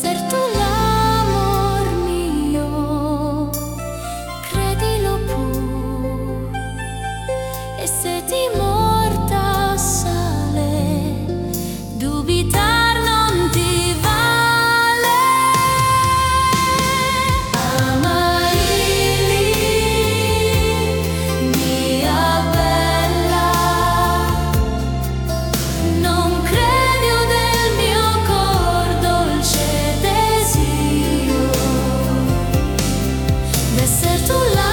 ser tu. Desertul